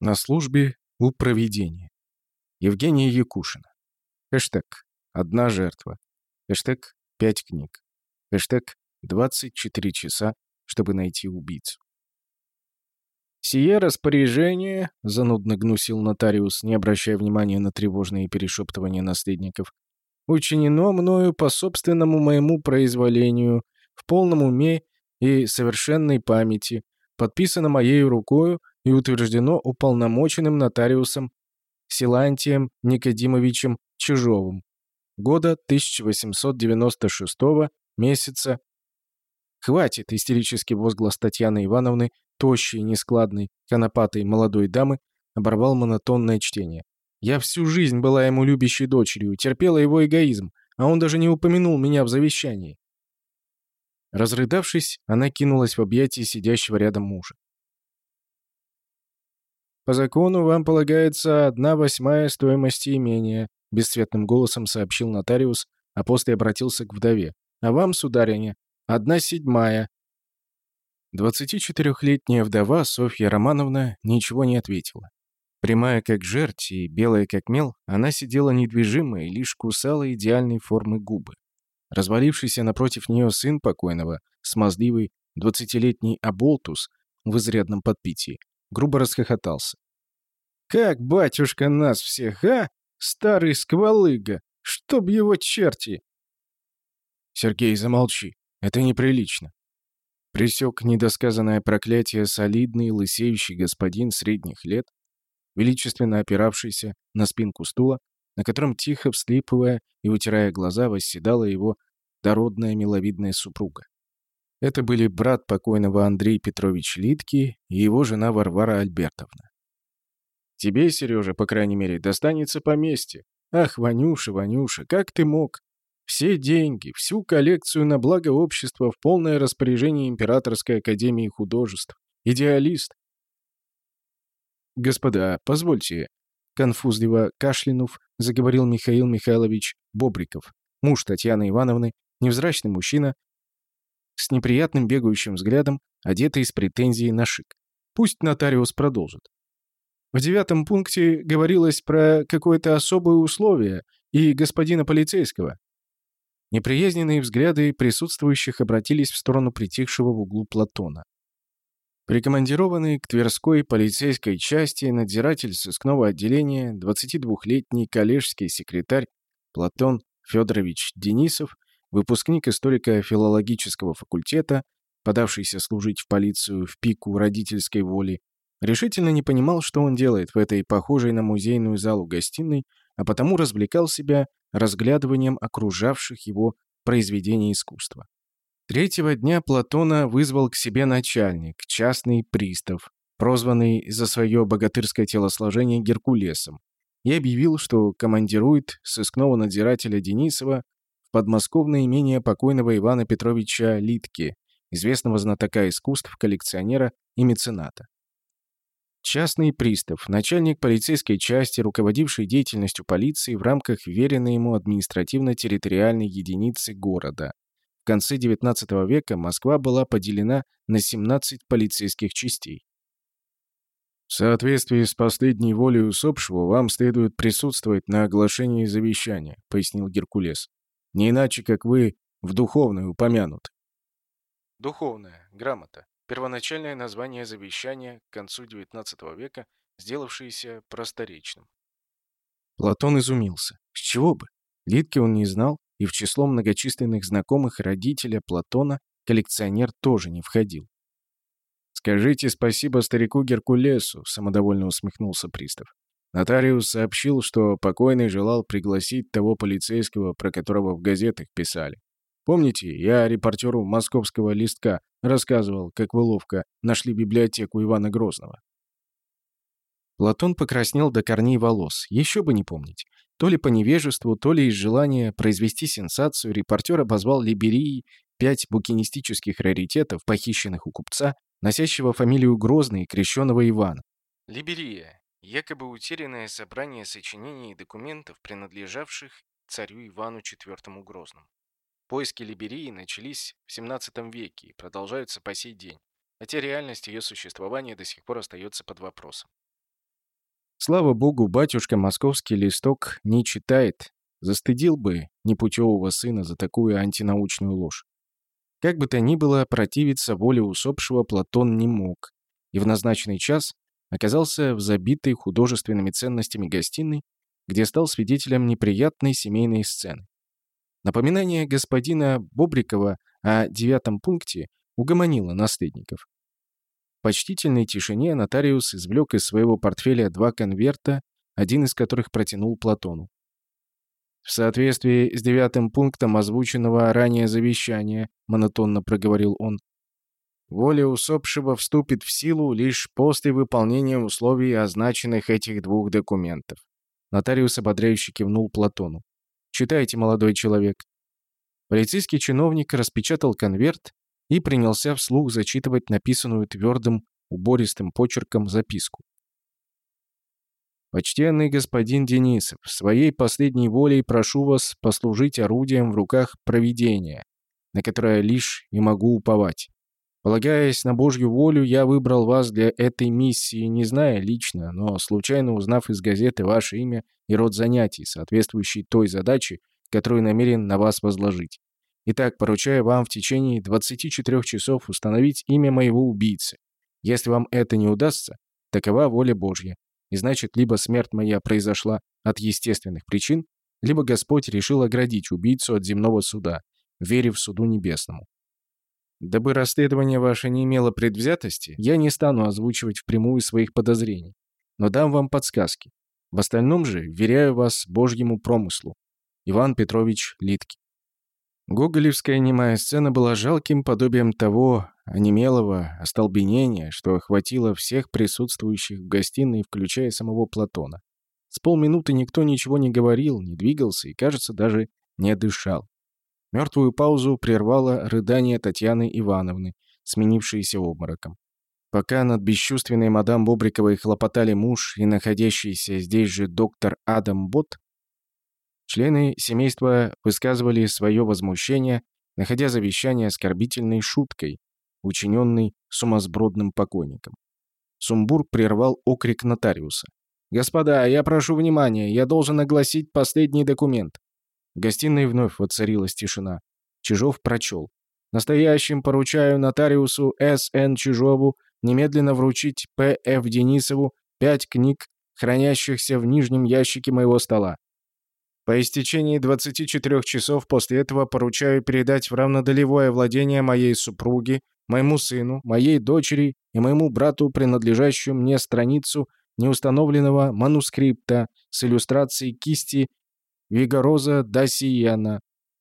На службе у проведения. Евгения Якушина. Хэштег «Одна жертва». Хэштег «Пять книг». Хэштег «24 часа, чтобы найти убийцу». «Сие распоряжение», — занудно гнусил нотариус, не обращая внимания на тревожные перешептывания наследников, «учинено мною по собственному моему произволению, в полном уме и совершенной памяти, подписано моей рукою и утверждено уполномоченным нотариусом Силантием Никодимовичем Чижовым. Года 1896 месяца. «Хватит!» — истерический возглас Татьяны Ивановны, тощей, нескладной, конопатой молодой дамы, оборвал монотонное чтение. «Я всю жизнь была ему любящей дочерью, терпела его эгоизм, а он даже не упомянул меня в завещании». Разрыдавшись, она кинулась в объятия сидящего рядом мужа. «По закону вам полагается одна восьмая стоимости имения», бесцветным голосом сообщил нотариус, а после обратился к вдове. «А вам, сударыня, одна седьмая». 24-летняя вдова Софья Романовна ничего не ответила. Прямая как жерть и белая как мел, она сидела недвижимо и лишь кусала идеальной формы губы. Развалившийся напротив нее сын покойного, смазливый, двадцатилетний Аболтус в изрядном подпитии, грубо расхохотался. «Как батюшка нас всех, а? Старый сквалыга! Чтоб его черти!» «Сергей, замолчи. Это неприлично». Присек недосказанное проклятие солидный, лысеющий господин средних лет, величественно опиравшийся на спинку стула, на котором, тихо встлипывая и вытирая глаза, восседала его дородная миловидная супруга. Это были брат покойного Андрей Петрович Литки и его жена Варвара Альбертовна. «Тебе, Сережа, по крайней мере, достанется поместье. Ах, Ванюша, Ванюша, как ты мог? Все деньги, всю коллекцию на благо общества в полное распоряжение Императорской Академии Художеств. Идеалист. «Господа, позвольте», — конфузливо кашлянув, заговорил Михаил Михайлович Бобриков, муж Татьяны Ивановны, невзрачный мужчина, с неприятным бегающим взглядом, одетый с претензией на шик. Пусть нотариус продолжит. В девятом пункте говорилось про какое-то особое условие и господина полицейского. Неприязненные взгляды присутствующих обратились в сторону притихшего в углу Платона. Прикомандированный к Тверской полицейской части надзиратель сыскного отделения, 22-летний коллежский секретарь Платон Федорович Денисов выпускник историко-филологического факультета, подавшийся служить в полицию в пику родительской воли, решительно не понимал, что он делает в этой похожей на музейную залу гостиной, а потому развлекал себя разглядыванием окружавших его произведений искусства. Третьего дня Платона вызвал к себе начальник, частный пристав, прозванный за свое богатырское телосложение Геркулесом, и объявил, что командирует сыскного надзирателя Денисова в подмосковное имение покойного Ивана Петровича Литки, известного знатока искусств, коллекционера и мецената. Частный пристав, начальник полицейской части, руководивший деятельностью полиции в рамках веренной ему административно-территориальной единицы города. В конце XIX века Москва была поделена на 17 полицейских частей. В соответствии с последней волей усопшего вам следует присутствовать на оглашении завещания, пояснил Геркулес. Не иначе, как вы в духовной упомянуты. Духовная, грамота. Первоначальное название завещания к концу XIX века, сделавшееся просторечным. Платон изумился. С чего бы? Литки он не знал, и в число многочисленных знакомых родителя Платона коллекционер тоже не входил. «Скажите спасибо старику Геркулесу», — самодовольно усмехнулся пристав. Нотариус сообщил, что покойный желал пригласить того полицейского, про которого в газетах писали. Помните, я репортеру московского листка рассказывал, как вы ловко нашли библиотеку Ивана Грозного. Платон покраснел до корней волос, еще бы не помнить. То ли по невежеству, то ли из желания произвести сенсацию, репортер обозвал Либерии пять букинистических раритетов, похищенных у купца, носящего фамилию Грозный и крещенного Ивана. Либерия якобы утерянное собрание сочинений и документов, принадлежавших царю Ивану IV Грозному. Поиски Либерии начались в XVII веке и продолжаются по сей день, хотя реальность ее существования до сих пор остается под вопросом. Слава богу, батюшка московский листок не читает. Застыдил бы непутевого сына за такую антинаучную ложь. Как бы то ни было, противиться воле усопшего Платон не мог, и в назначенный час оказался в забитой художественными ценностями гостиной, где стал свидетелем неприятной семейной сцены. Напоминание господина Бобрикова о девятом пункте угомонило наследников. В почтительной тишине нотариус извлек из своего портфеля два конверта, один из которых протянул Платону. «В соответствии с девятым пунктом озвученного ранее завещания», — монотонно проговорил он, «воля усопшего вступит в силу лишь после выполнения условий, означенных этих двух документов». Нотариус ободряюще кивнул Платону. «Читайте, молодой человек». Полицейский чиновник распечатал конверт и принялся вслух зачитывать написанную твердым, убористым почерком записку. «Почтенный господин Денисов, своей последней волей прошу вас послужить орудием в руках провидения, на которое лишь и могу уповать. Полагаясь на Божью волю, я выбрал вас для этой миссии, не зная лично, но случайно узнав из газеты ваше имя и род занятий, соответствующий той задаче, которую намерен на вас возложить. Итак, поручаю вам в течение 24 часов установить имя моего убийцы. Если вам это не удастся, такова воля Божья. И значит, либо смерть моя произошла от естественных причин, либо Господь решил оградить убийцу от земного суда, верив суду небесному. Дабы расследование ваше не имело предвзятости, я не стану озвучивать впрямую своих подозрений, но дам вам подсказки. В остальном же веряю вас Божьему промыслу. Иван Петрович Литки. Гоголевская немая сцена была жалким подобием того онемелого остолбенения, что охватило всех присутствующих в гостиной, включая самого Платона. С полминуты никто ничего не говорил, не двигался и, кажется, даже не дышал. Мертвую паузу прервало рыдание Татьяны Ивановны, сменившееся обмороком. Пока над бесчувственной мадам Бобриковой хлопотали муж и находящийся здесь же доктор Адам Бот, Члены семейства высказывали свое возмущение, находя завещание оскорбительной шуткой, учиненной сумасбродным покойником. Сумбур прервал окрик нотариуса. «Господа, я прошу внимания, я должен огласить последний документ». В гостиной вновь воцарилась тишина. Чижов прочел. «Настоящим поручаю нотариусу С.Н. Чижову немедленно вручить П.Ф. Денисову пять книг, хранящихся в нижнем ящике моего стола. По истечении 24 часов после этого поручаю передать в равнодолевое владение моей супруги, моему сыну, моей дочери и моему брату принадлежащую мне страницу неустановленного манускрипта с иллюстрацией кисти Вигороза да Сиена,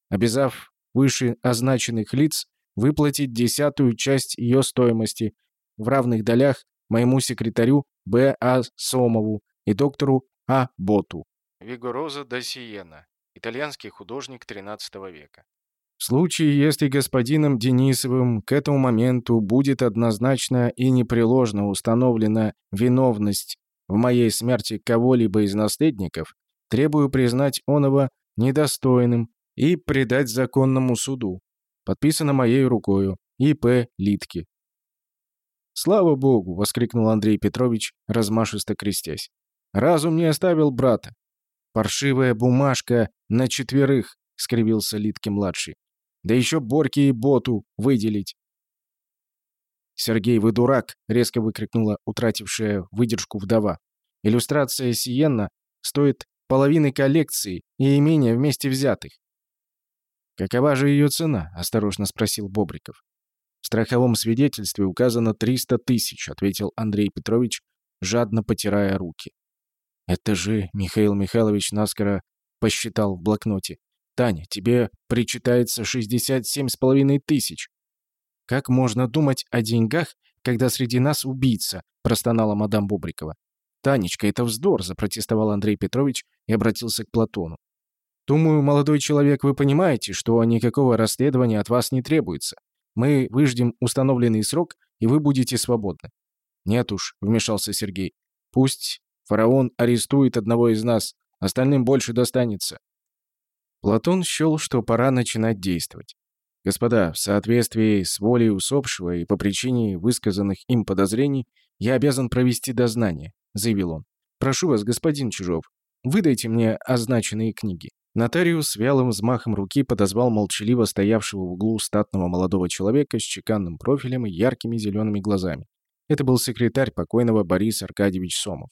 обязав выше означенных лиц выплатить десятую часть ее стоимости в равных долях моему секретарю Б. А. Сомову и доктору А. Боту. Вигороза да Сиена, итальянский художник XIII века. В случае, если господином Денисовым к этому моменту будет однозначно и непреложно установлена виновность в моей смерти кого-либо из наследников, требую признать оного недостойным и предать законному суду. Подписано моей рукою. И.П. Литки. «Слава Богу!» — воскликнул Андрей Петрович, размашисто крестясь. «Разум не оставил брата. «Паршивая бумажка на четверых», — скривился Литки-младший. «Да еще Борьке и Боту выделить». «Сергей, вы дурак!» — резко выкрикнула утратившая выдержку вдова. «Иллюстрация Сиенна стоит половины коллекции и имения вместе взятых». «Какова же ее цена?» — осторожно спросил Бобриков. «В страховом свидетельстве указано 300 тысяч», — ответил Андрей Петрович, жадно потирая руки. «Это же Михаил Михайлович наскоро посчитал в блокноте. Таня, тебе причитается 67 с половиной тысяч». «Как можно думать о деньгах, когда среди нас убийца?» – простонала мадам Бубрикова. «Танечка, это вздор!» – запротестовал Андрей Петрович и обратился к Платону. «Думаю, молодой человек, вы понимаете, что никакого расследования от вас не требуется. Мы выждем установленный срок, и вы будете свободны». «Нет уж», — вмешался Сергей. «Пусть Фараон арестует одного из нас, остальным больше достанется». Платон счел, что пора начинать действовать. «Господа, в соответствии с волей усопшего и по причине высказанных им подозрений, я обязан провести дознание», — заявил он. Прошу вас, господин Чужов, выдайте мне означенные книги». Нотариус вялым взмахом руки подозвал молчаливо стоявшего в углу статного молодого человека с чеканным профилем и яркими зелеными глазами. Это был секретарь покойного Борис Аркадьевич Сомов.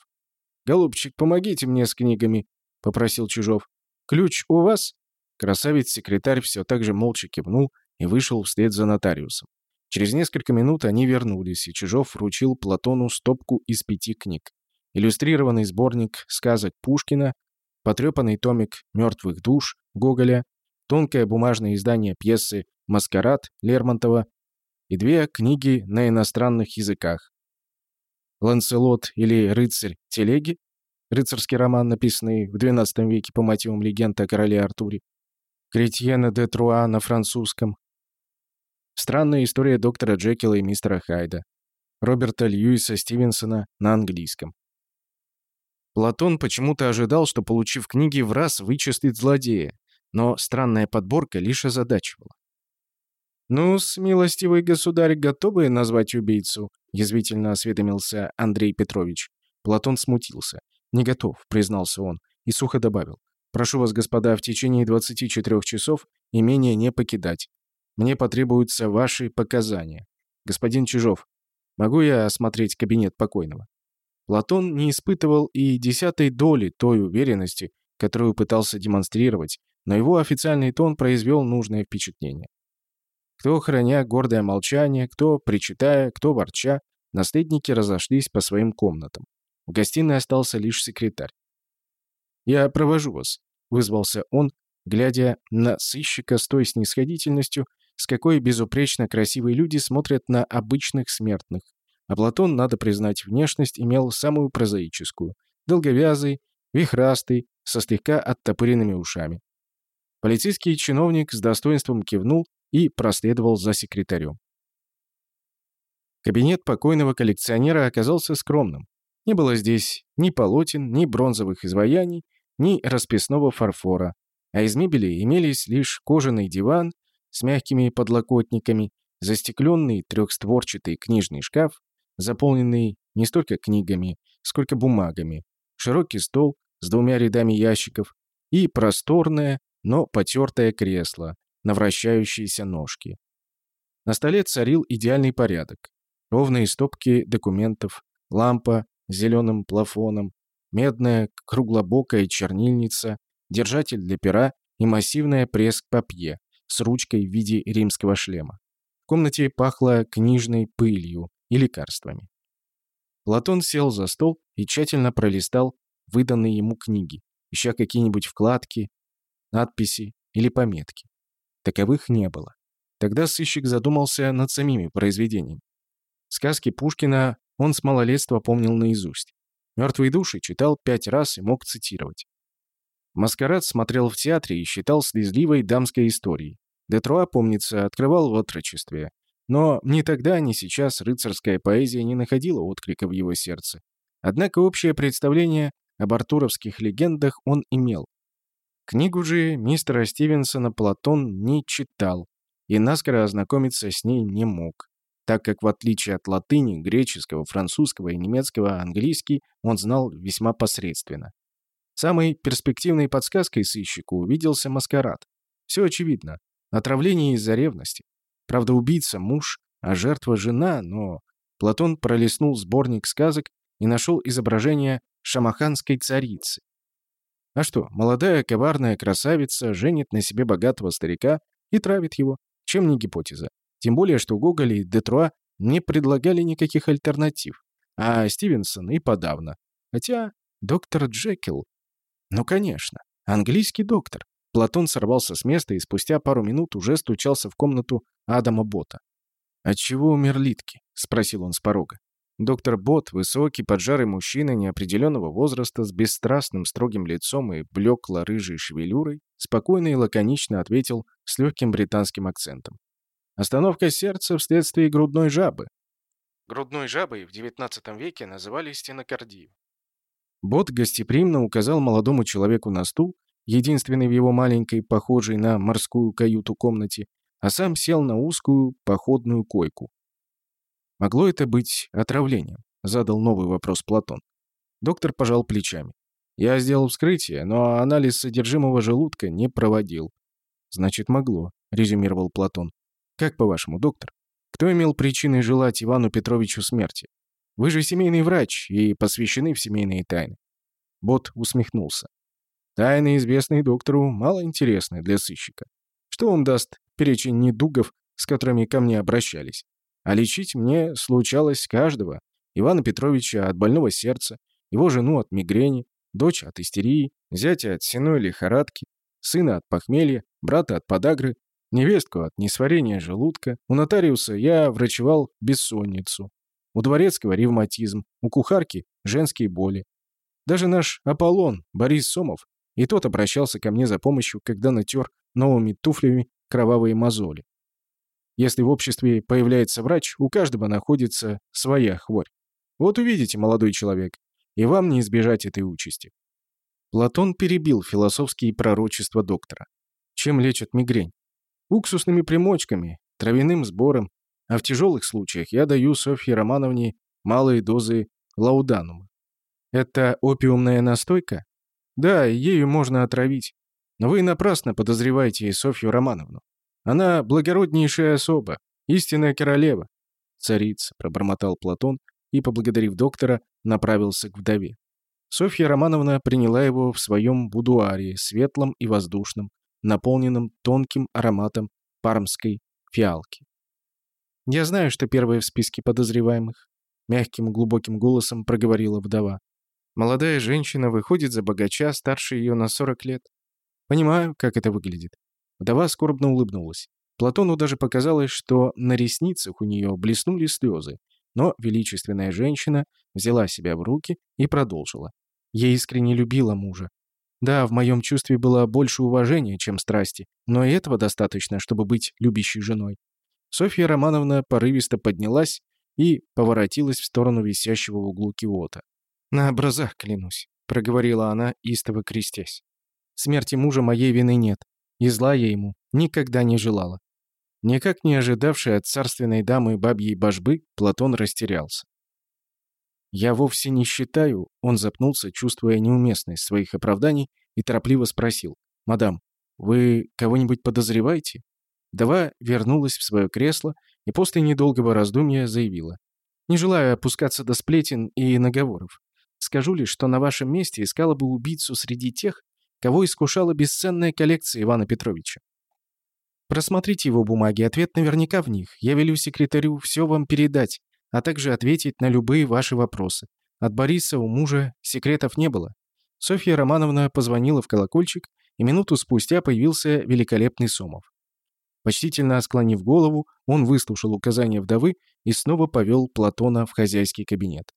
«Голубчик, помогите мне с книгами», — попросил Чужов. «Ключ у вас?» Красавец-секретарь все так же молча кивнул и вышел вслед за нотариусом. Через несколько минут они вернулись, и Чужов вручил Платону стопку из пяти книг. Иллюстрированный сборник сказок Пушкина, потрепанный томик «Мертвых душ» Гоголя, тонкое бумажное издание пьесы «Маскарад» Лермонтова и две книги на иностранных языках. «Ланселот» или «Рыцарь телеги», рыцарский роман, написанный в XII веке по мотивам легенды о короле Артуре, Кретьена де Труа на французском, Странная история доктора Джекила и мистера Хайда, Роберта Льюиса Стивенсона на английском. Платон почему-то ожидал, что, получив книги, в раз вычислит злодея, но странная подборка лишь озадачивала. ну милостивый государь, готовы назвать убийцу?» — язвительно осведомился Андрей Петрович. Платон смутился. «Не готов», — признался он, и сухо добавил. «Прошу вас, господа, в течение 24 часов имение не покидать. Мне потребуются ваши показания. Господин Чижов, могу я осмотреть кабинет покойного?» Платон не испытывал и десятой доли той уверенности, которую пытался демонстрировать, но его официальный тон произвел нужное впечатление. Кто, храня гордое молчание, кто, причитая, кто, ворча, наследники разошлись по своим комнатам. В гостиной остался лишь секретарь. «Я провожу вас», — вызвался он, глядя на сыщика с той снисходительностью, с какой безупречно красивые люди смотрят на обычных смертных, а Платон, надо признать, внешность имел самую прозаическую. Долговязый, вихрастый, со слегка оттопыренными ушами. Полицейский чиновник с достоинством кивнул и проследовал за секретарем. Кабинет покойного коллекционера оказался скромным. Не было здесь ни полотен, ни бронзовых изваяний, ни расписного фарфора, а из мебели имелись лишь кожаный диван с мягкими подлокотниками, застекленный трехстворчатый книжный шкаф, заполненный не столько книгами, сколько бумагами, широкий стол с двумя рядами ящиков и просторное, но потертое кресло на вращающиеся ножки. На столе царил идеальный порядок. Ровные стопки документов, лампа с зеленым плафоном, медная круглобокая чернильница, держатель для пера и массивная пресс-папье с ручкой в виде римского шлема. В комнате пахло книжной пылью, и лекарствами. Платон сел за стол и тщательно пролистал выданные ему книги, ища какие-нибудь вкладки, надписи или пометки. Таковых не было. Тогда сыщик задумался над самими произведениями. Сказки Пушкина он с малолетства помнил наизусть. «Мертвые души» читал пять раз и мог цитировать. «Маскарад» смотрел в театре и считал слезливой дамской историей. Детруа, помнится, открывал в отрочестве, но ни тогда, ни сейчас рыцарская поэзия не находила отклика в его сердце. Однако общее представление об артуровских легендах он имел. Книгу же мистера Стивенсона Платон не читал и наскоро ознакомиться с ней не мог, так как в отличие от латыни, греческого, французского и немецкого английский он знал весьма посредственно. Самой перспективной подсказкой сыщику увиделся маскарад. Все очевидно. Отравление из-за ревности. Правда, убийца — муж, а жертва — жена, но... Платон пролистнул сборник сказок и нашел изображение шамаханской царицы. А что, молодая коварная красавица женит на себе богатого старика и травит его. Чем не гипотеза? Тем более, что Гоголь и Детруа не предлагали никаких альтернатив, а Стивенсон и подавно. Хотя доктор Джекил... Ну, конечно, английский доктор. Платон сорвался с места и спустя пару минут уже стучался в комнату Адама Бота. «Отчего умер Литки?» — спросил он с порога. Доктор Бот, высокий, поджарый мужчина неопределенного возраста с бесстрастным строгим лицом и блекло-рыжей шевелюрой, спокойно и лаконично ответил с легким британским акцентом. «Остановка сердца вследствие грудной жабы». Грудной жабой в XIX веке называли стенокардию. Бот гостеприимно указал молодому человеку на стул, единственный в его маленькой, похожей на морскую каюту комнате, а сам сел на узкую походную койку. «Могло это быть отравлением?» — задал новый вопрос Платон. Доктор пожал плечами. Я сделал вскрытие, но анализ содержимого желудка не проводил. Значит, могло, резюмировал Платон. Как по-вашему, доктор? Кто имел причины желать Ивану Петровичу смерти? Вы же семейный врач и посвящены в семейные тайны. Бот усмехнулся. Тайны, известные доктору, мало интересны для сыщика. Что вам даст перечень недугов, с которыми ко мне обращались? А лечить мне случалось каждого. Ивана Петровича от больного сердца, его жену от мигрени, дочь от истерии, зятя от сеной лихорадки, сына от похмелья, брата от подагры, невестку от несварения желудка. У нотариуса я врачевал бессонницу. У дворецкого ревматизм, у кухарки женские боли. Даже наш Аполлон, Борис Сомов, и тот обращался ко мне за помощью, когда натер новыми туфлями кровавые мозоли. Если в обществе появляется врач, у каждого находится своя хворь. Вот увидите, молодой человек, и вам не избежать этой участи. Платон перебил философские пророчества доктора. Чем лечат мигрень? Уксусными примочками, травяным сбором, а в тяжелых случаях я даю Софье Романовне малые дозы лауданума. Это опиумная настойка? Да, ею можно отравить. Но вы напрасно подозреваете Софью Романовну. Она благороднейшая особа, истинная королева. Царица, пробормотал Платон и, поблагодарив доктора, направился к вдове. Софья Романовна приняла его в своем будуаре, светлом и воздушном, наполненном тонким ароматом пармской фиалки. «Я знаю, что первая в списке подозреваемых», — мягким глубоким голосом проговорила вдова. Молодая женщина выходит за богача, старше ее на 40 лет. Понимаю, как это выглядит. Вдова скорбно улыбнулась. Платону даже показалось, что на ресницах у нее блеснули слезы, но величественная женщина взяла себя в руки и продолжила. Я искренне любила мужа. Да, в моем чувстве было больше уважения, чем страсти, но и этого достаточно, чтобы быть любящей женой. Софья Романовна порывисто поднялась и поворотилась в сторону висящего в углу киота. «На образах клянусь», — проговорила она, истово крестясь. «Смерти мужа моей вины нет, и зла я ему никогда не желала». Никак не ожидавший от царственной дамы бабьей божбы, Платон растерялся. «Я вовсе не считаю», — он запнулся, чувствуя неуместность своих оправданий, и торопливо спросил. «Мадам, вы кого-нибудь подозреваете?» Дава вернулась в свое кресло и после недолгого раздумья заявила. «Не желаю опускаться до сплетен и наговоров. Скажу лишь, что на вашем месте искала бы убийцу среди тех, кого искушала бесценная коллекция Ивана Петровича. Просмотрите его бумаги, ответ наверняка в них. Я велю секретарю все вам передать, а также ответить на любые ваши вопросы. От Бориса у мужа секретов не было. Софья Романовна позвонила в колокольчик, и минуту спустя появился великолепный Сомов. Почтительно склонив голову, он выслушал указания вдовы и снова повел Платона в хозяйский кабинет.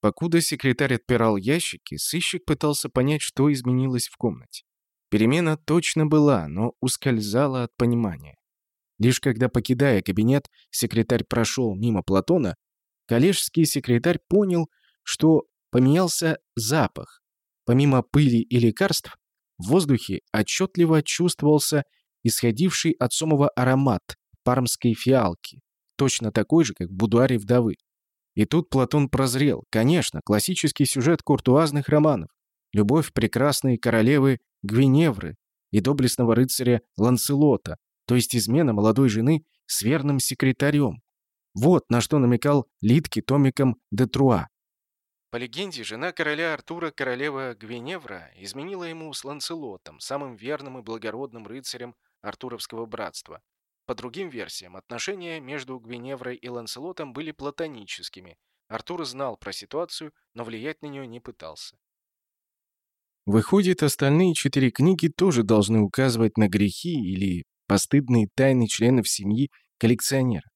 Покуда секретарь отпирал ящики, сыщик пытался понять, что изменилось в комнате. Перемена точно была, но ускользала от понимания. Лишь когда, покидая кабинет, секретарь прошел мимо Платона, коллежский секретарь понял, что поменялся запах. Помимо пыли и лекарств, в воздухе отчетливо чувствовался исходивший от Сомова аромат пармской фиалки, точно такой же, как в будуаре вдовы. И тут Платон прозрел. Конечно, классический сюжет куртуазных романов. Любовь прекрасной королевы Гвиневры и доблестного рыцаря Ланселота, то есть измена молодой жены с верным секретарем. Вот на что намекал Литки томиком де Труа. По легенде, жена короля Артура, королева Гвиневра, изменила ему с Ланселотом, самым верным и благородным рыцарем Артуровского братства, по другим версиям, отношения между Гвиневрой и Ланселотом были платоническими. Артур знал про ситуацию, но влиять на нее не пытался. Выходит, остальные четыре книги тоже должны указывать на грехи или постыдные тайны членов семьи коллекционера.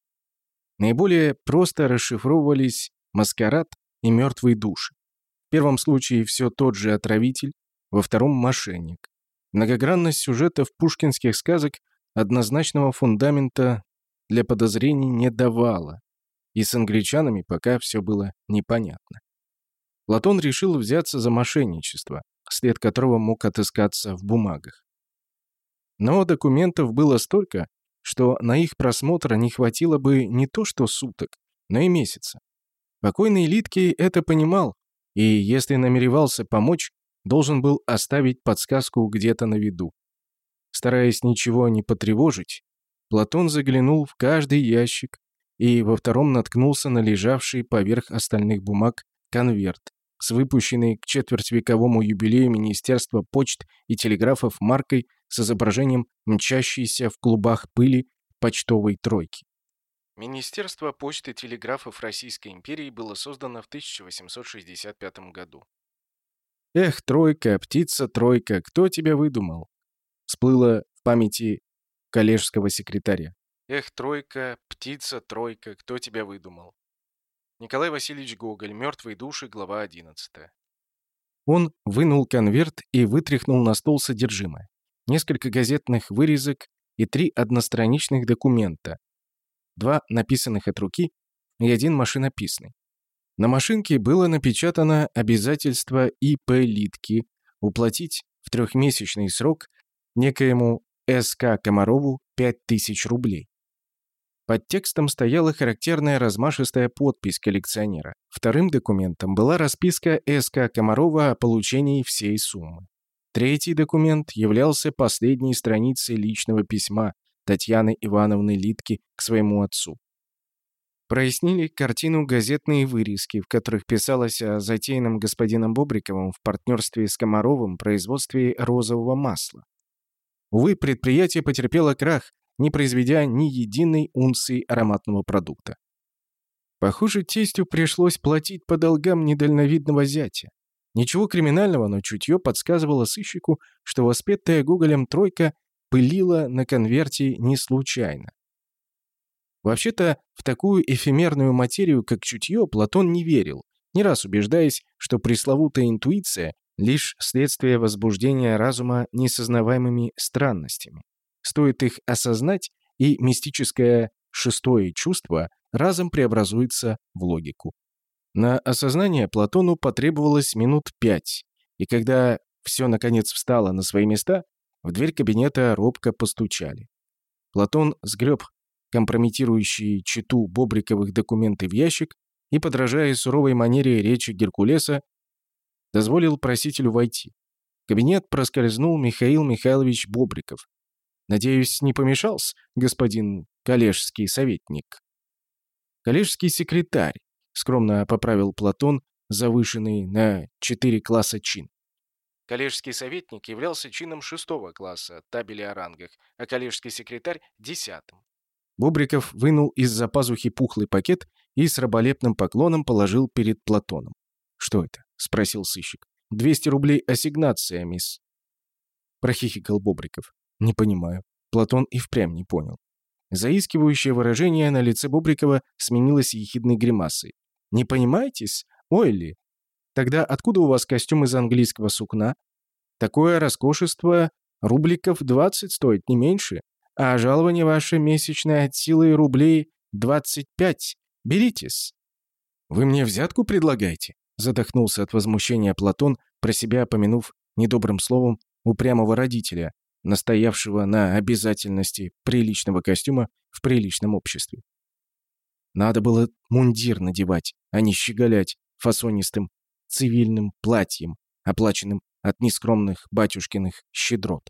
Наиболее просто расшифровывались маскарад и мертвые души. В первом случае все тот же отравитель, во втором – мошенник. Многогранность сюжетов пушкинских сказок однозначного фундамента для подозрений не давала, и с англичанами пока все было непонятно. Платон решил взяться за мошенничество, след которого мог отыскаться в бумагах. Но документов было столько, что на их просмотр не хватило бы не то что суток, но и месяца. Покойный Литки это понимал и, если намеревался помочь, должен был оставить подсказку где-то на виду. Стараясь ничего не потревожить, Платон заглянул в каждый ящик и во втором наткнулся на лежавший поверх остальных бумаг конверт с выпущенной к четвертьвековому юбилею Министерства почт и телеграфов маркой с изображением мчащейся в клубах пыли почтовой тройки. Министерство почты и телеграфов Российской империи было создано в 1865 году. «Эх, тройка, птица тройка, кто тебя выдумал?» Всплыло в памяти коллежского секретаря. «Эх, тройка, птица тройка, кто тебя выдумал?» Николай Васильевич Гоголь, «Мертвые души», глава 11. Он вынул конверт и вытряхнул на стол содержимое. Несколько газетных вырезок и три одностраничных документа. Два написанных от руки и один машинописный. На машинке было напечатано обязательство И.П. Литки уплатить в трехмесячный срок некоему С.К. Комарову 5000 рублей. Под текстом стояла характерная размашистая подпись коллекционера. Вторым документом была расписка С.К. Комарова о получении всей суммы. Третий документ являлся последней страницей личного письма Татьяны Ивановны Литки к своему отцу прояснили картину газетные вырезки, в которых писалось о затеянном господином Бобриковым в партнерстве с Комаровым производстве розового масла. Увы, предприятие потерпело крах, не произведя ни единой унции ароматного продукта. Похоже, тестю пришлось платить по долгам недальновидного зятя. Ничего криминального, но чутье подсказывало сыщику, что воспетая Гоголем тройка пылила на конверте не случайно. Вообще-то, в такую эфемерную материю, как чутье, Платон не верил, не раз убеждаясь, что пресловутая интуиция — лишь следствие возбуждения разума несознаваемыми странностями. Стоит их осознать, и мистическое шестое чувство разом преобразуется в логику. На осознание Платону потребовалось минут пять, и когда все наконец встало на свои места, в дверь кабинета робко постучали. Платон сгреб компрометирующие читу Бобриковых документы в ящик и, подражая суровой манере речи Геркулеса, дозволил просителю войти. В кабинет проскользнул Михаил Михайлович Бобриков. «Надеюсь, не помешался, господин коллежский советник?» «Коллежский секретарь», — скромно поправил Платон, завышенный на четыре класса чин. Коллежский советник являлся чином шестого класса табели о рангах, а коллежский секретарь — десятым. Бубриков вынул из-за пазухи пухлый пакет и с раболепным поклоном положил перед Платоном. «Что это?» — спросил сыщик. «Двести рублей ассигнация, мисс». Прохихикал Бобриков. «Не понимаю». Платон и впрямь не понял. Заискивающее выражение на лице Бобрикова сменилось ехидной гримасой. «Не понимаетесь? Ой ли? Тогда откуда у вас костюм из английского сукна? Такое роскошество рубликов двадцать стоит, не меньше а жалование ваше месячное от силы рублей 25. Беритесь». «Вы мне взятку предлагаете?» Задохнулся от возмущения Платон, про себя помянув недобрым словом упрямого родителя, настоявшего на обязательности приличного костюма в приличном обществе. Надо было мундир надевать, а не щеголять фасонистым цивильным платьем, оплаченным от нескромных батюшкиных щедрот.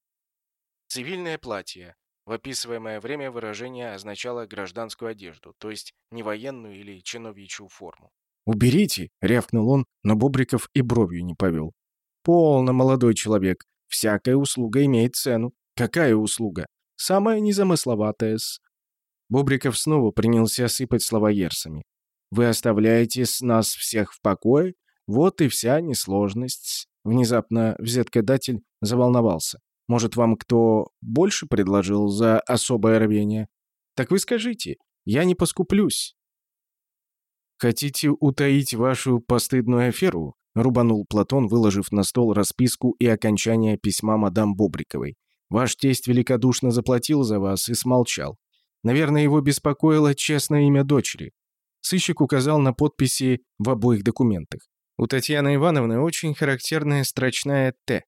Цивильное платье в описываемое время выражение означало гражданскую одежду, то есть не военную или чиновничью форму. «Уберите!» — рявкнул он, но Бобриков и бровью не повел. «Полно, молодой человек. Всякая услуга имеет цену. Какая услуга? Самая незамысловатая -с. Бобриков снова принялся сыпать слова ерсами. «Вы оставляете с нас всех в покое? Вот и вся несложность». Внезапно взяткодатель заволновался. Может, вам кто больше предложил за особое рвение? Так вы скажите, я не поскуплюсь». «Хотите утаить вашу постыдную аферу?» — рубанул Платон, выложив на стол расписку и окончание письма мадам Бобриковой. «Ваш тесть великодушно заплатил за вас и смолчал. Наверное, его беспокоило честное имя дочери». Сыщик указал на подписи в обоих документах. У Татьяны Ивановны очень характерная строчная «Т».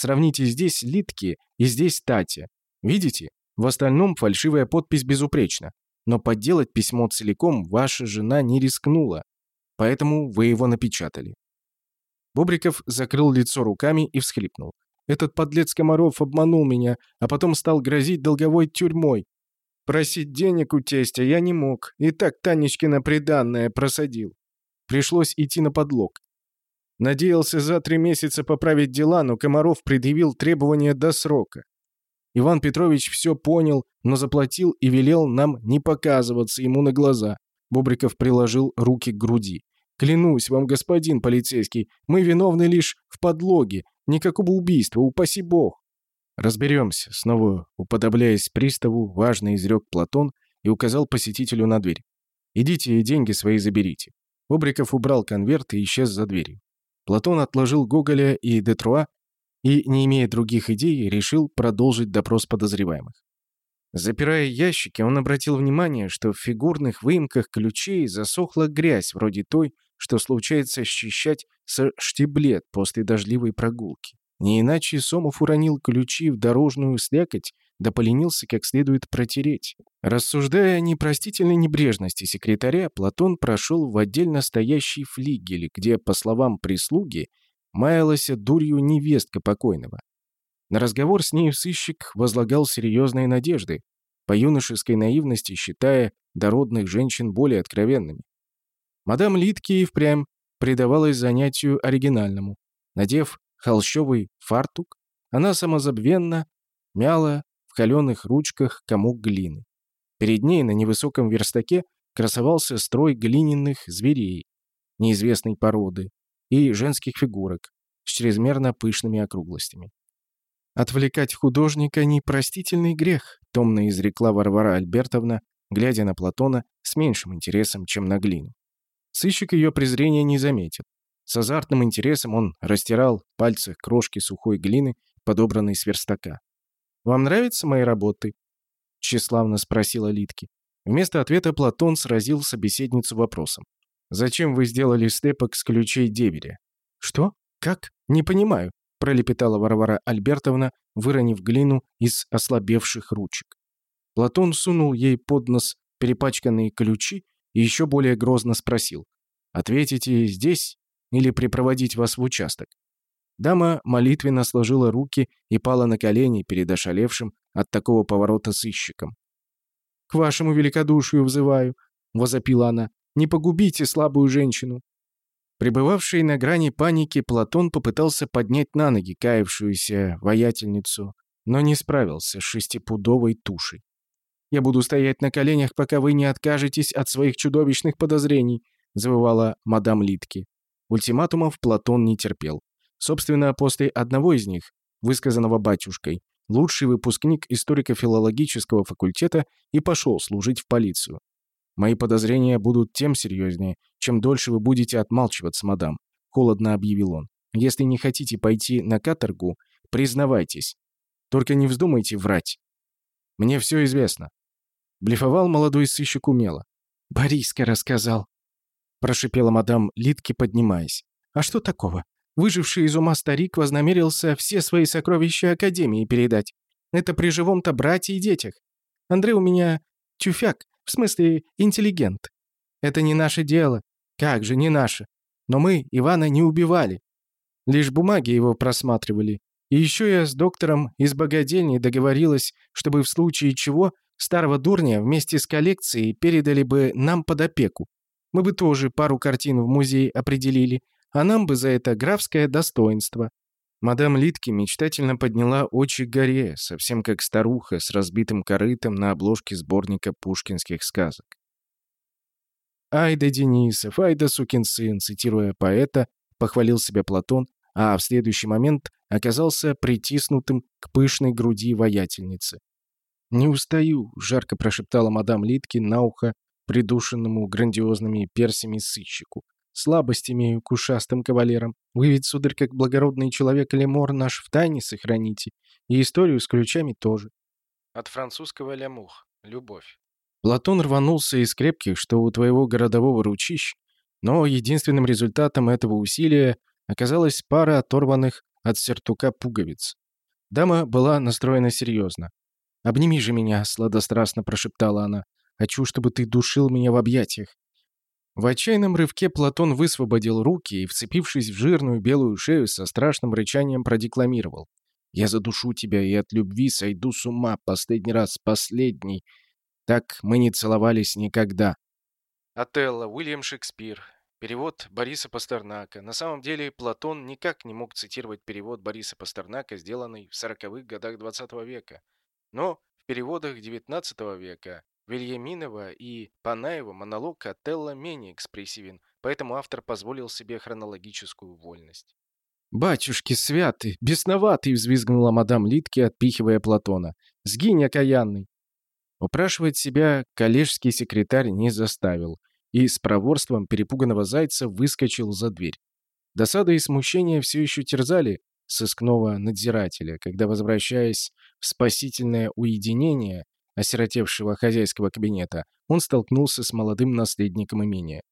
Сравните здесь Литки и здесь Тати. Видите? В остальном фальшивая подпись безупречна. Но подделать письмо целиком ваша жена не рискнула. Поэтому вы его напечатали. Бобриков закрыл лицо руками и всхлипнул. Этот подлец Комаров обманул меня, а потом стал грозить долговой тюрьмой. Просить денег у тестя я не мог, и так Танечкина приданное просадил. Пришлось идти на подлог. Надеялся за три месяца поправить дела, но Комаров предъявил требования до срока. Иван Петрович все понял, но заплатил и велел нам не показываться ему на глаза. Бобриков приложил руки к груди. «Клянусь вам, господин полицейский, мы виновны лишь в подлоге. Никакого убийства, упаси бог!» «Разберемся», — снова уподобляясь приставу, важно изрек Платон и указал посетителю на дверь. «Идите и деньги свои заберите». Бобриков убрал конверт и исчез за дверью. Платон отложил Гоголя и Детруа и, не имея других идей, решил продолжить допрос подозреваемых. Запирая ящики, он обратил внимание, что в фигурных выемках ключей засохла грязь, вроде той, что случается счищать со штиблет после дождливой прогулки. Не иначе Сомов уронил ключи в дорожную слякоть, да поленился как следует протереть. Рассуждая о непростительной небрежности секретаря, Платон прошел в отдельно стоящий флигель, где, по словам прислуги, маялась дурью невестка покойного. На разговор с ней сыщик возлагал серьезные надежды, по юношеской наивности считая дородных женщин более откровенными. Мадам Литки и впрямь предавалась занятию оригинальному. Надев холщовый фартук, она самозабвенно мяла в каленых ручках комок глины. Перед ней на невысоком верстаке красовался строй глиняных зверей неизвестной породы, и женских фигурок с чрезмерно пышными округлостями. «Отвлекать художника — непростительный грех», — томно изрекла Варвара Альбертовна, глядя на Платона с меньшим интересом, чем на глину. Сыщик ее презрения не заметил. С азартным интересом он растирал в крошки сухой глины, подобранной с верстака. «Вам нравятся мои работы?» — тщеславно спросила Литки. Вместо ответа Платон сразил собеседницу вопросом. Зачем вы сделали степок с ключей деверя?» «Что? Как? Не понимаю», — пролепетала Варвара Альбертовна, выронив глину из ослабевших ручек. Платон сунул ей под нос перепачканные ключи и еще более грозно спросил. «Ответите здесь или припроводить вас в участок?» Дама молитвенно сложила руки и пала на колени перед ошалевшим от такого поворота сыщиком. «К вашему великодушию взываю», — возопила она. Не погубите слабую женщину!» Пребывавший на грани паники, Платон попытался поднять на ноги каявшуюся воятельницу, но не справился с шестипудовой тушей. «Я буду стоять на коленях, пока вы не откажетесь от своих чудовищных подозрений», завывала мадам Литки. Ультиматумов Платон не терпел. Собственно, после одного из них, высказанного батюшкой, лучший выпускник историко-филологического факультета и пошел служить в полицию. Мои подозрения будут тем серьезнее, чем дольше вы будете отмалчиваться, мадам», — холодно объявил он. «Если не хотите пойти на каторгу, признавайтесь. Только не вздумайте врать. Мне все известно». Блефовал молодой сыщик умело. «Бориска рассказал», — прошипела мадам Литки, поднимаясь. «А что такого? Выживший из ума старик вознамерился все свои сокровища Академии передать. Это при живом-то брате и детях. Андрей у меня тюфяк, в смысле, интеллигент. Это не наше дело. Как же не наше? Но мы Ивана не убивали. Лишь бумаги его просматривали. И еще я с доктором из богадельни договорилась, чтобы в случае чего старого дурня вместе с коллекцией передали бы нам под опеку. Мы бы тоже пару картин в музей определили, а нам бы за это графское достоинство. Мадам Литки мечтательно подняла очи к горе, совсем как старуха с разбитым корытом на обложке сборника пушкинских сказок. «Ай да Денисов, ай да сукин сын», цитируя поэта, похвалил себя Платон, а в следующий момент оказался притиснутым к пышной груди воятельницы. «Не устаю», — жарко прошептала мадам Литки на ухо придушенному грандиозными персями сыщику. Слабость имею к ушастым кавалерам. Вы ведь, сударь, как благородный человек лемор наш в тайне сохраните. И историю с ключами тоже. От французского лямух. Любовь. Платон рванулся из крепких, что у твоего городового ручищ, но единственным результатом этого усилия оказалась пара оторванных от сертука пуговиц. Дама была настроена серьезно. «Обними же меня», — сладострастно прошептала она. «Хочу, чтобы ты душил меня в объятиях. В отчаянном рывке Платон высвободил руки и, вцепившись в жирную белую шею, со страшным рычанием продекламировал. «Я задушу тебя и от любви сойду с ума последний раз, последний. Так мы не целовались никогда». Отелло, Уильям Шекспир. Перевод Бориса Пастернака. На самом деле Платон никак не мог цитировать перевод Бориса Пастернака, сделанный в сороковых годах XX века. Но в переводах XIX века Вильяминова и Панаева монолог Отелло менее экспрессивен, поэтому автор позволил себе хронологическую вольность. «Батюшки святы! Бесноватый!» — взвизгнула мадам Литки, отпихивая Платона. «Сгинь, окаянный!» Упрашивать себя коллежский секретарь не заставил и с проворством перепуганного зайца выскочил за дверь. Досада и смущение все еще терзали сыскного надзирателя, когда, возвращаясь в спасительное уединение, осиротевшего хозяйского кабинета, он столкнулся с молодым наследником имения.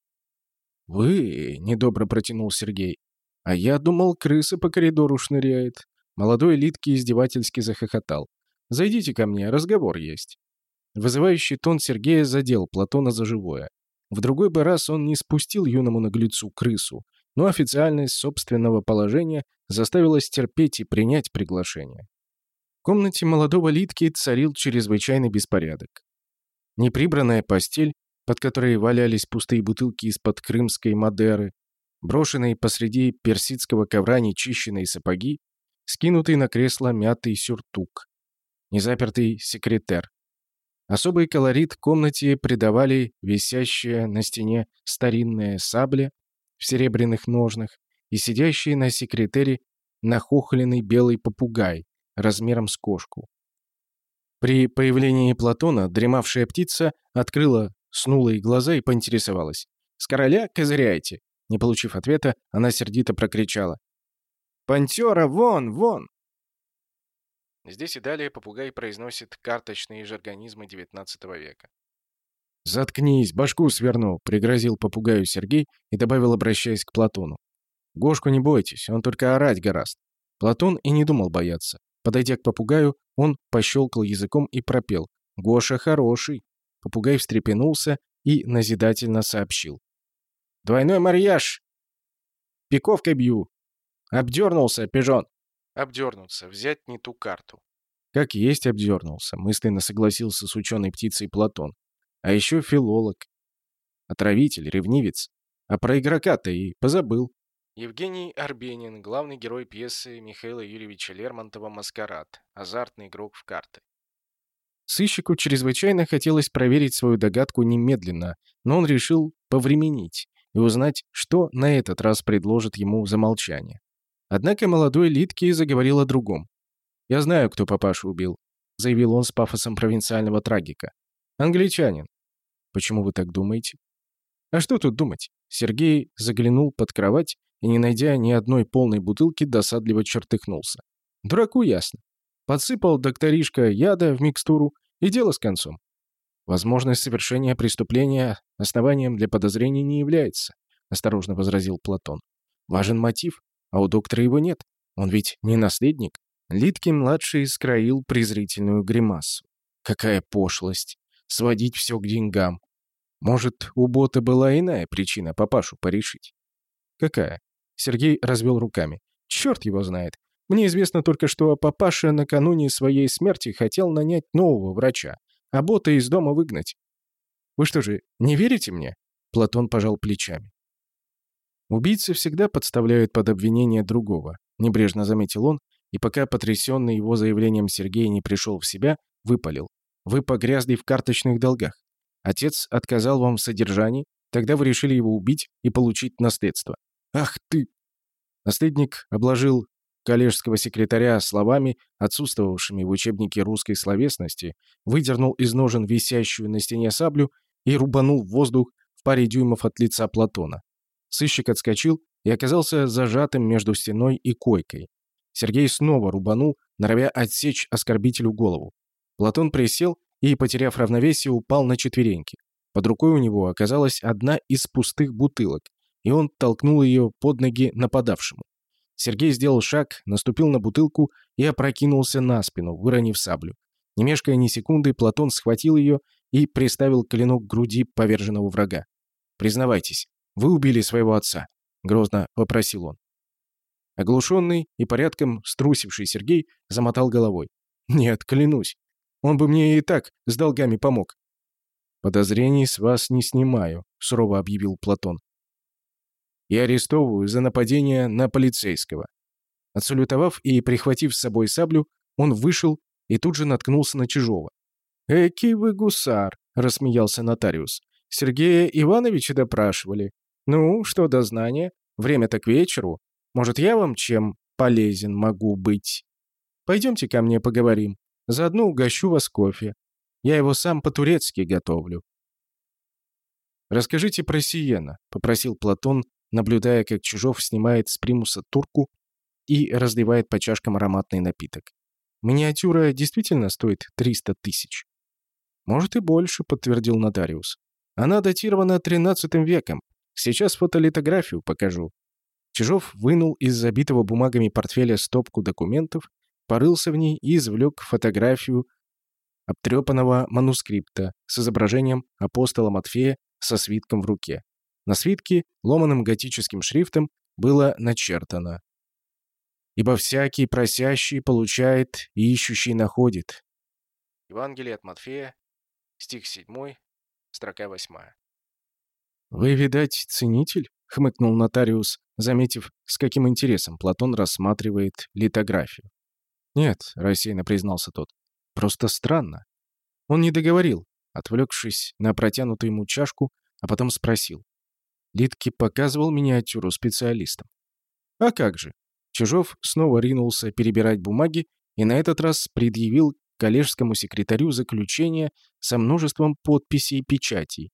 «Вы...» — недобро протянул Сергей. «А я думал, крыса по коридору шныряет». Молодой Литки издевательски захохотал. «Зайдите ко мне, разговор есть». Вызывающий тон Сергея задел Платона за живое. В другой бы раз он не спустил юному наглецу крысу, но официальность собственного положения заставила стерпеть и принять приглашение комнате молодого Литки царил чрезвычайный беспорядок. Неприбранная постель, под которой валялись пустые бутылки из-под крымской Мадеры, брошенные посреди персидского ковра нечищенные сапоги, скинутый на кресло мятый сюртук, незапертый секретер. Особый колорит комнате придавали висящая на стене старинная сабля в серебряных ножнах и сидящий на секретере нахохленный белый попугай, размером с кошку. При появлении Платона дремавшая птица открыла снулые глаза и поинтересовалась. «С короля козыряете?» Не получив ответа, она сердито прокричала. «Пантера, вон, вон!» Здесь и далее попугай произносит карточные жаргонизмы XIX века. «Заткнись, башку сверну», — пригрозил попугаю Сергей и добавил, обращаясь к Платону. «Гошку не бойтесь, он только орать гораст». Платон и не думал бояться. Подойдя к попугаю, он пощелкал языком и пропел. «Гоша хороший!» Попугай встрепенулся и назидательно сообщил. «Двойной марьяж! Пиковкой бью! Обдернулся, пижон!» «Обдернуться, взять не ту карту». «Как есть обдернулся», — мысленно согласился с ученой птицей Платон. «А еще филолог. Отравитель, ревнивец. А про игрока-то и позабыл». Евгений Арбенин, главный герой пьесы Михаила Юрьевича Лермонтова «Маскарад», азартный игрок в карты. Сыщику чрезвычайно хотелось проверить свою догадку немедленно, но он решил повременить и узнать, что на этот раз предложит ему замолчание. Однако молодой Литки заговорил о другом. «Я знаю, кто папашу убил», — заявил он с пафосом провинциального трагика. «Англичанин». «Почему вы так думаете?» «А что тут думать?» Сергей заглянул под кровать и, не найдя ни одной полной бутылки, досадливо чертыхнулся. Дураку ясно. Подсыпал докторишка яда в микстуру, и дело с концом. Возможность совершения преступления основанием для подозрений не является, осторожно возразил Платон. Важен мотив, а у доктора его нет. Он ведь не наследник. Литкин-младший скроил презрительную гримасу. Какая пошлость! Сводить все к деньгам. Может, у бота была иная причина папашу порешить? Какая? Сергей развел руками. «Черт его знает. Мне известно только, что папаша накануне своей смерти хотел нанять нового врача, а бота из дома выгнать. Вы что же, не верите мне?» Платон пожал плечами. «Убийцы всегда подставляют под обвинение другого», — небрежно заметил он, и пока потрясенный его заявлением Сергей не пришел в себя, выпалил. «Вы погрязли в карточных долгах. Отец отказал вам в содержании, тогда вы решили его убить и получить наследство. «Ах ты!» Наследник обложил коллежского секретаря словами, отсутствовавшими в учебнике русской словесности, выдернул из ножен висящую на стене саблю и рубанул в воздух в паре дюймов от лица Платона. Сыщик отскочил и оказался зажатым между стеной и койкой. Сергей снова рубанул, норовя отсечь оскорбителю голову. Платон присел и, потеряв равновесие, упал на четвереньки. Под рукой у него оказалась одна из пустых бутылок, и он толкнул ее под ноги нападавшему. Сергей сделал шаг, наступил на бутылку и опрокинулся на спину, выронив саблю. Не мешкая ни секунды, Платон схватил ее и приставил клинок к груди поверженного врага. Признавайтесь, вы убили своего отца», — грозно попросил он. Оглушенный и порядком струсивший Сергей замотал головой. «Нет, клянусь. Он бы мне и так с долгами помог». «Подозрений с вас не снимаю», — сурово объявил Платон. «И арестовываю за нападение на полицейского». Отсалютовав и прихватив с собой саблю, он вышел и тут же наткнулся на Чижова. «Эки вы гусар!» — рассмеялся нотариус. «Сергея Ивановича допрашивали. Ну, что до знания? Время-то к вечеру. Может, я вам чем полезен могу быть? Пойдемте ко мне поговорим. Заодно угощу вас кофе. Я его сам по-турецки готовлю». «Расскажите про Сиена», — попросил Платон, наблюдая, как Чижов снимает с примуса турку и разливает по чашкам ароматный напиток. «Миниатюра действительно стоит 300 тысяч?» «Может и больше», — подтвердил нотариус. «Она датирована XIII веком. Сейчас фотолитографию покажу». Чижов вынул из забитого бумагами портфеля стопку документов, порылся в ней и извлек фотографию обтрепанного манускрипта с изображением апостола Матфея со свитком в руке. На свитке ломаным готическим шрифтом было начертано «Ибо всякий просящий получает и ищущий находит». Евангелие от Матфея, Стих 7, строка 8. «Вы, видать, ценитель?» — хмыкнул нотариус, заметив, с каким интересом Платон рассматривает литографию. «Нет», — рассеянно признался тот, — «просто странно». Он не договорил, отвлекшись на протянутую ему чашку, а потом спросил. Литки показывал миниатюру специалистам. «А как же?» Чижов снова ринулся перебирать бумаги и на этот раз предъявил коллежскому секретарю заключение со множеством подписей и печатей.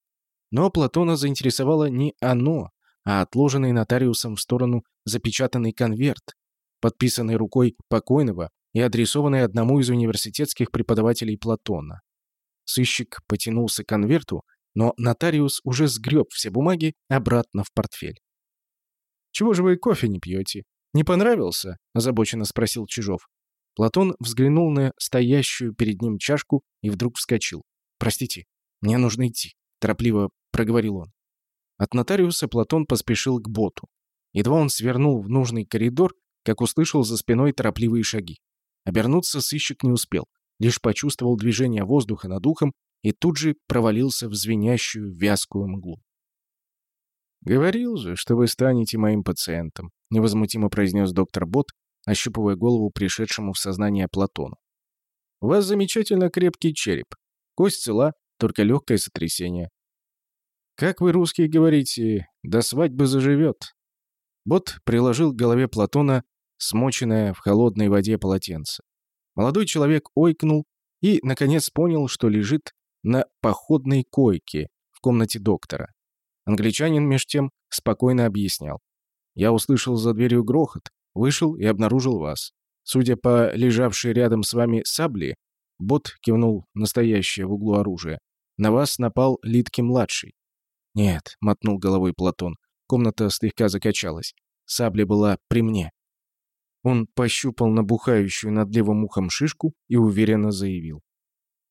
Но Платона заинтересовало не оно, а отложенный нотариусом в сторону запечатанный конверт, подписанный рукой покойного и адресованный одному из университетских преподавателей Платона. Сыщик потянулся к конверту, но нотариус уже сгреб все бумаги обратно в портфель. «Чего же вы кофе не пьете? Не понравился?» – озабоченно спросил Чижов. Платон взглянул на стоящую перед ним чашку и вдруг вскочил. «Простите, мне нужно идти», — торопливо проговорил он. От нотариуса Платон поспешил к боту. Едва он свернул в нужный коридор, как услышал за спиной торопливые шаги. Обернуться сыщик не успел, лишь почувствовал движение воздуха над ухом и тут же провалился в звенящую вязкую мглу. «Говорил же, что вы станете моим пациентом», — невозмутимо произнес доктор Бот, ощупывая голову пришедшему в сознание Платону. «У вас замечательно крепкий череп. Кость цела, только легкое сотрясение. Как вы, русские, говорите, до свадьбы заживет?» Бот приложил к голове Платона смоченное в холодной воде полотенце. Молодой человек ойкнул и, наконец, понял, что лежит на походной койке в комнате доктора. Англичанин, меж тем, спокойно объяснял. «Я услышал за дверью грохот, Вышел и обнаружил вас. Судя по лежавшей рядом с вами сабле, бот кивнул настоящее в углу оружие. На вас напал Литки-младший. Нет, мотнул головой Платон. Комната слегка закачалась. Сабля была при мне. Он пощупал набухающую над левым ухом шишку и уверенно заявил.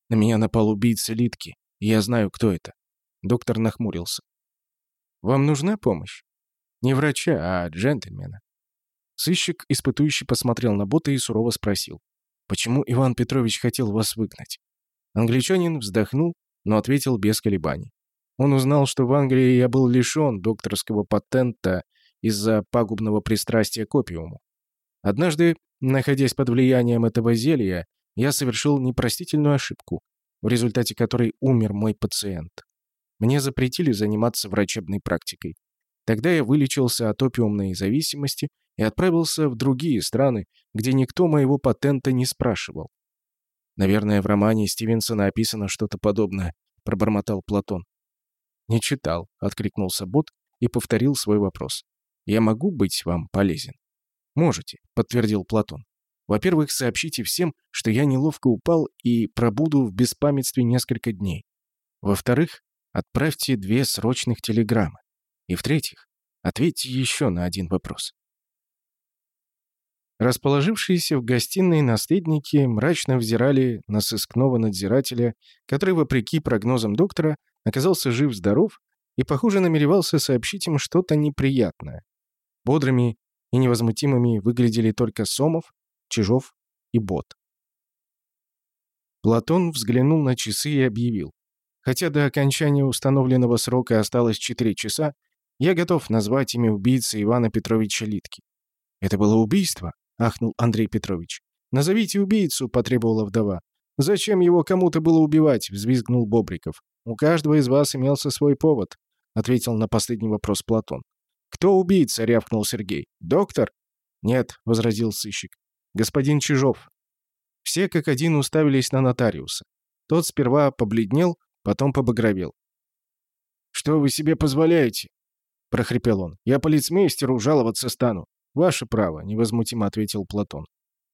«На меня напал убийца Литки, и я знаю, кто это». Доктор нахмурился. «Вам нужна помощь? Не врача, а джентльмена. Сыщик, испытующий, посмотрел на бота и сурово спросил. «Почему Иван Петрович хотел вас выгнать?» Англичанин вздохнул, но ответил без колебаний. Он узнал, что в Англии я был лишен докторского патента из-за пагубного пристрастия к опиуму. Однажды, находясь под влиянием этого зелья, я совершил непростительную ошибку, в результате которой умер мой пациент. Мне запретили заниматься врачебной практикой. Тогда я вылечился от опиумной зависимости и отправился в другие страны, где никто моего патента не спрашивал. «Наверное, в романе Стивенсона описано что-то подобное», — пробормотал Платон. «Не читал», — откликнулся Бот и повторил свой вопрос. «Я могу быть вам полезен?» «Можете», — подтвердил Платон. «Во-первых, сообщите всем, что я неловко упал и пробуду в беспамятстве несколько дней. Во-вторых, отправьте две срочных телеграммы. И в-третьих, ответьте еще на один вопрос. Расположившиеся в гостиной наследники мрачно взирали на сыскного надзирателя, который, вопреки прогнозам доктора, оказался жив-здоров и, похоже, намеревался сообщить им что-то неприятное. Бодрыми и невозмутимыми выглядели только Сомов, Чижов и Бот. Платон взглянул на часы и объявил. Хотя до окончания установленного срока осталось 4 часа, я готов назвать имя убийцы Ивана Петровича Литки. «Это было убийство?» — ахнул Андрей Петрович. «Назовите убийцу», — потребовала вдова. «Зачем его кому-то было убивать?» — взвизгнул Бобриков. «У каждого из вас имелся свой повод», — ответил на последний вопрос Платон. «Кто убийца?» — рявкнул Сергей. «Доктор?» «Нет», — возразил сыщик. «Господин Чижов». Все как один уставились на нотариуса. Тот сперва побледнел, потом побагровел. «Что вы себе позволяете?» — прохрипел он. «Я полицмейстеру жаловаться стану». «Ваше право», — невозмутимо ответил Платон.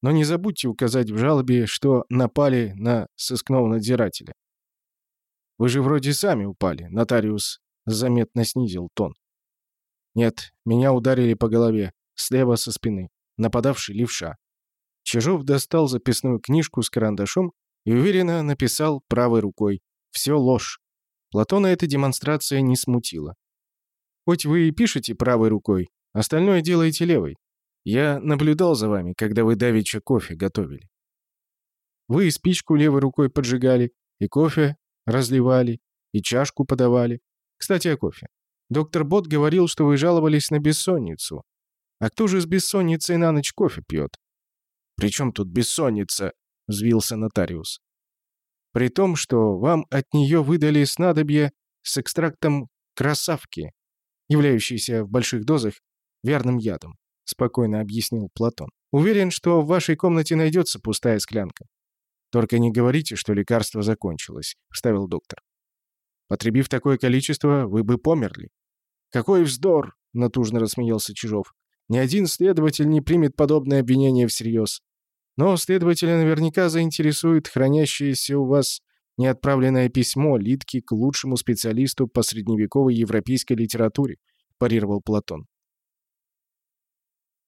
«Но не забудьте указать в жалобе, что напали на сыскного надзирателя». «Вы же вроде сами упали», — нотариус заметно снизил тон. «Нет, меня ударили по голове, слева со спины, нападавший левша». Чижов достал записную книжку с карандашом и уверенно написал правой рукой «Все ложь». Платона эта демонстрация не смутила. «Хоть вы и пишете правой рукой, остальное делаете левой. Я наблюдал за вами, когда вы давеча кофе готовили. Вы и спичку левой рукой поджигали, и кофе разливали, и чашку подавали. Кстати, о кофе. Доктор Бот говорил, что вы жаловались на бессонницу. А кто же с бессонницей на ночь кофе пьет? «При чем тут бессонница?» — взвился нотариус. «При том, что вам от нее выдали снадобье с экстрактом красавки, являющийся в больших дозах верным ядом», — спокойно объяснил Платон. «Уверен, что в вашей комнате найдется пустая склянка». «Только не говорите, что лекарство закончилось», — вставил доктор. «Потребив такое количество, вы бы померли». «Какой вздор!» — натужно рассмеялся Чижов. «Ни один следователь не примет подобное обвинение всерьез. Но следователя наверняка заинтересует хранящееся у вас неотправленное письмо Литки к лучшему специалисту по средневековой европейской литературе», — парировал Платон.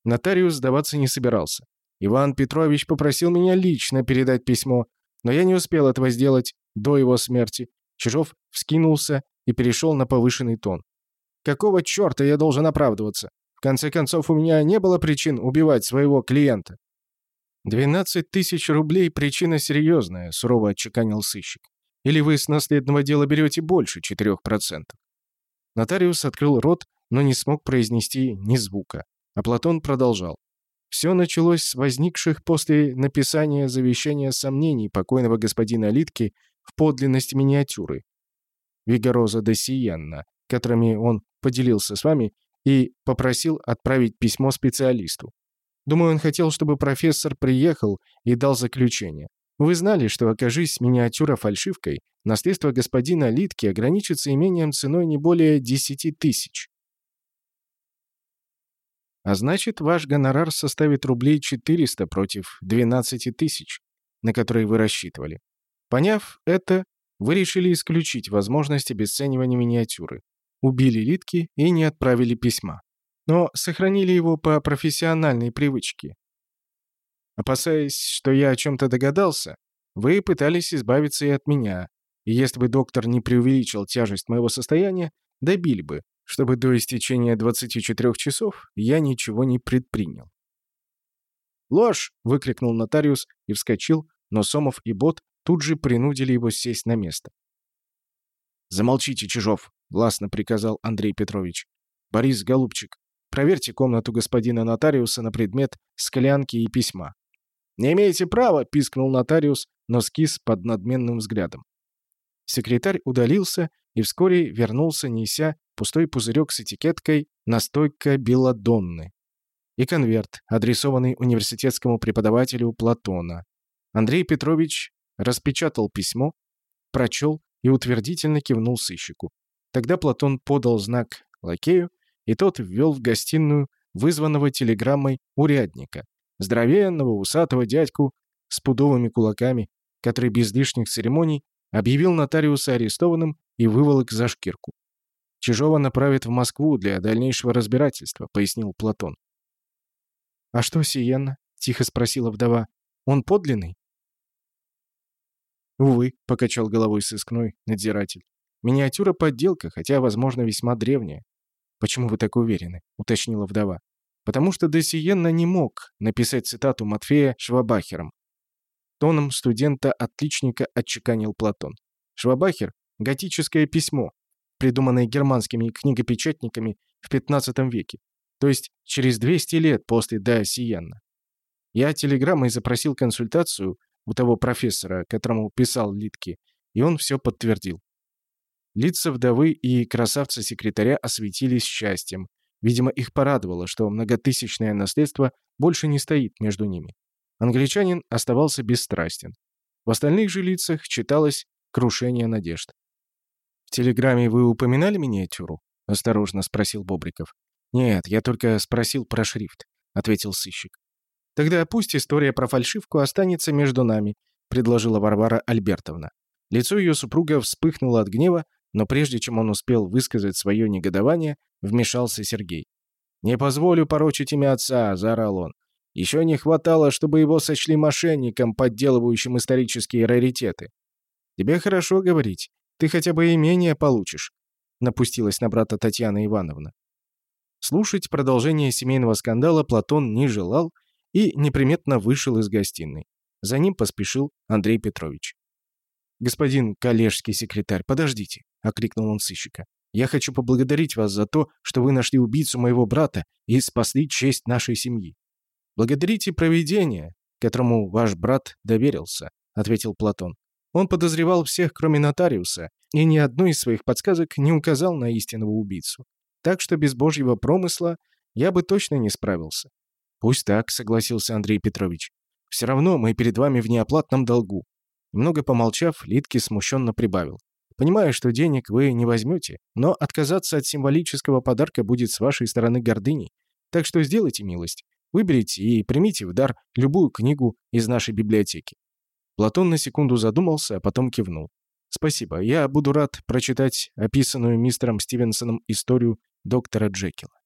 Нотариус сдаваться не собирался. Иван Петрович попросил меня лично передать письмо, но я не успел этого сделать до его смерти. Чижов вскинулся и перешел на повышенный тон. «Какого черта я должен оправдываться? В конце концов, у меня не было причин убивать своего клиента». «Двенадцать тысяч рублей — причина серьезная», — сурово отчеканил сыщик. «Или вы с наследного дела берете больше четырех процентов?» Нотариус открыл рот, но не смог произнести ни звука. А Платон продолжал. Все началось с возникших после написания завещания сомнений покойного господина Литки в подлинности миниатюры. Вигароза де Сиенна, которыми он поделился с вами и попросил отправить письмо специалисту. Думаю, он хотел, чтобы профессор приехал и дал заключение. Вы знали, что, окажись миниатюра фальшивкой, наследство господина Литки ограничится имением ценой не более 10 тысяч. А значит, ваш гонорар составит рублей 400 против 12 тысяч, на которые вы рассчитывали. Поняв это, вы решили исключить возможность обесценивания миниатюры. Убили Литки и не отправили письма но сохранили его по профессиональной привычке. Опасаясь, что я о чем-то догадался, вы пытались избавиться и от меня, и если бы доктор не преувеличил тяжесть моего состояния, добили бы, чтобы до истечения 24 часов я ничего не предпринял. «Ложь!» — выкрикнул нотариус и вскочил, но Сомов и Бот тут же принудили его сесть на место. «Замолчите, Чижов!» — властно приказал Андрей Петрович. «Борис, голубчик, Проверьте комнату господина нотариуса на предмет склянки и письма». «Не имеете права!» — пискнул нотариус, но скис под надменным взглядом. Секретарь удалился и вскоре вернулся, неся пустой пузырек с этикеткой «Настойка Беладонны» и конверт, адресованный университетскому преподавателю Платона. Андрей Петрович распечатал письмо, прочел и утвердительно кивнул сыщику. Тогда Платон подал знак лакею, и тот ввел в гостиную вызванного телеграммой урядника, здоровенного усатого дядьку с пудовыми кулаками, который без лишних церемоний объявил нотариуса арестованным и выволок за шкирку. «Чижова направят в Москву для дальнейшего разбирательства», — пояснил Платон. «А что Сиенна?» — тихо спросила вдова. «Он подлинный?» «Увы», — покачал головой сыскной надзиратель. Миниатюра подделка, хотя, возможно, весьма древняя. «Почему вы так уверены?» — уточнила вдова. «Потому что Десиенна не мог написать цитату Матфея Швабахером». Тоном студента-отличника отчеканил Платон. Швабахер — готическое письмо, придуманное германскими книгопечатниками в 15 веке, то есть через 200 лет после Десиенна. Я телеграммой запросил консультацию у того профессора, которому писал Литки, и он все подтвердил. Лица вдовы и красавца-секретаря осветились счастьем. Видимо, их порадовало, что многотысячное наследство больше не стоит между ними. Англичанин оставался бесстрастен. В остальных же лицах читалось крушение надежд. «В телеграмме вы упоминали миниатюру?» — осторожно спросил Бобриков. «Нет, я только спросил про шрифт», — ответил сыщик. «Тогда пусть история про фальшивку останется между нами», — предложила Варвара Альбертовна. Лицо ее супруга вспыхнуло от гнева, но прежде чем он успел высказать свое негодование, вмешался Сергей. «Не позволю порочить имя отца», — заорал он. «Еще не хватало, чтобы его сочли мошенником, подделывающим исторические раритеты». «Тебе хорошо говорить. Ты хотя бы имение получишь», — напустилась на брата Татьяна Ивановна. Слушать продолжение семейного скандала Платон не желал и неприметно вышел из гостиной. За ним поспешил Андрей Петрович. «Господин коллежский секретарь, подождите», — окликнул он сыщика. «Я хочу поблагодарить вас за то, что вы нашли убийцу моего брата и спасли честь нашей семьи». «Благодарите провидение, которому ваш брат доверился», — ответил Платон. Он подозревал всех, кроме нотариуса, и ни одной из своих подсказок не указал на истинного убийцу. Так что без божьего промысла я бы точно не справился. «Пусть так», — согласился Андрей Петрович. «Все равно мы перед вами в неоплатном долгу. Немного помолчав, Литки смущенно прибавил. «Понимаю, что денег вы не возьмете, но отказаться от символического подарка будет с вашей стороны гордыней. Так что сделайте милость. Выберите и примите в дар любую книгу из нашей библиотеки». Платон на секунду задумался, а потом кивнул. «Спасибо. Я буду рад прочитать описанную мистером Стивенсоном историю доктора Джекила».